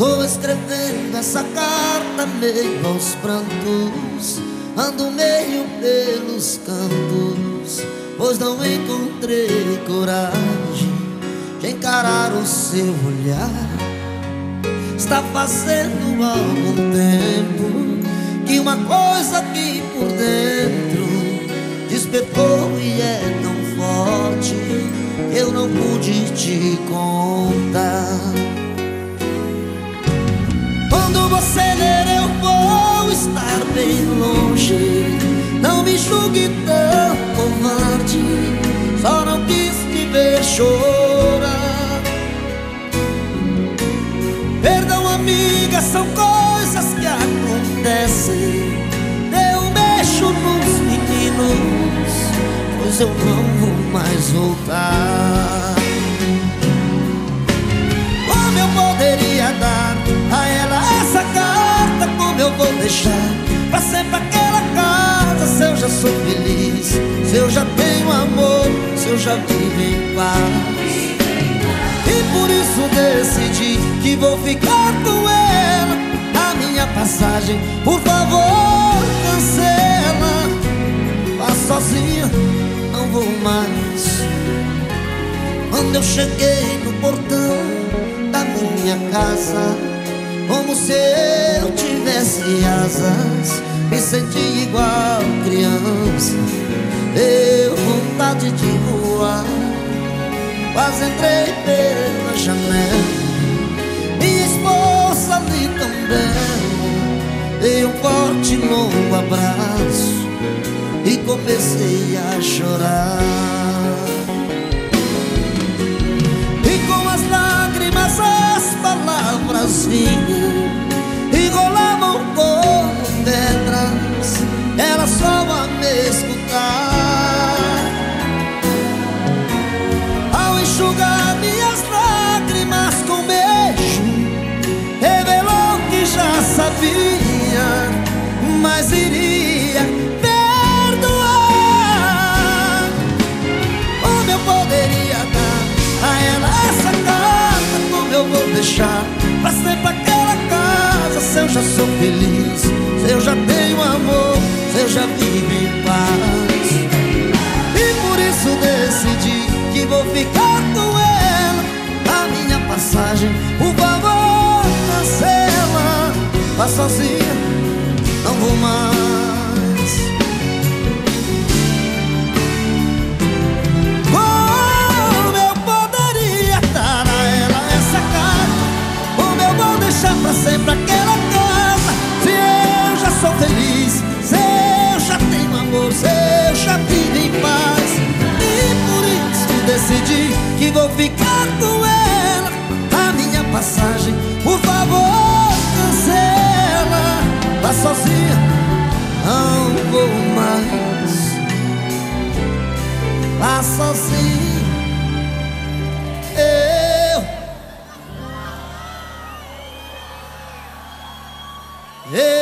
Estou escrevendo essa carta meio aos prantos Ando meio pelos cantos Pois não encontrei coragem De encarar o seu olhar. Está fazendo algum tempo Que uma coisa aqui por dentro Despertou e é tão forte Eu não pude te contar Não me julgue tão covarde Só não quis me ver chorar. Perdão amiga, são coisas que acontecem. Dê um beijo nos meninos Pois eu não vou mais voltar Se eu já tenho amor Se eu já vivo em paz. E por isso decidi Que vou ficar com ela. A minha passagem Por favor cancela. Vá sozinha Não vou mais. Quando eu cheguei no portão Da minha casa como se eu tivesse asas Me senti igual criança. Deu vontade de voar. Quase entrei pela janela. Minha esposa ali também. Dei um forte longo abraço E comecei a chorar essa carta? Como eu vou deixar pra sempre aquela casa? Se eu já sou feliz, se eu já tenho amor, se eu já vivo em paz. E por isso decidi que vou ficar com ela. A minha passagem, por favor, cancela. Vá sozinha, deixar pra sempre aquela casa Se eu já sou feliz Se eu já tenho amor Se eu já vivo em paz E por isso decidi que vou ficar com ela A minha passagem, por favor sozinha, não vou mais. Vá sozinha. Yeah.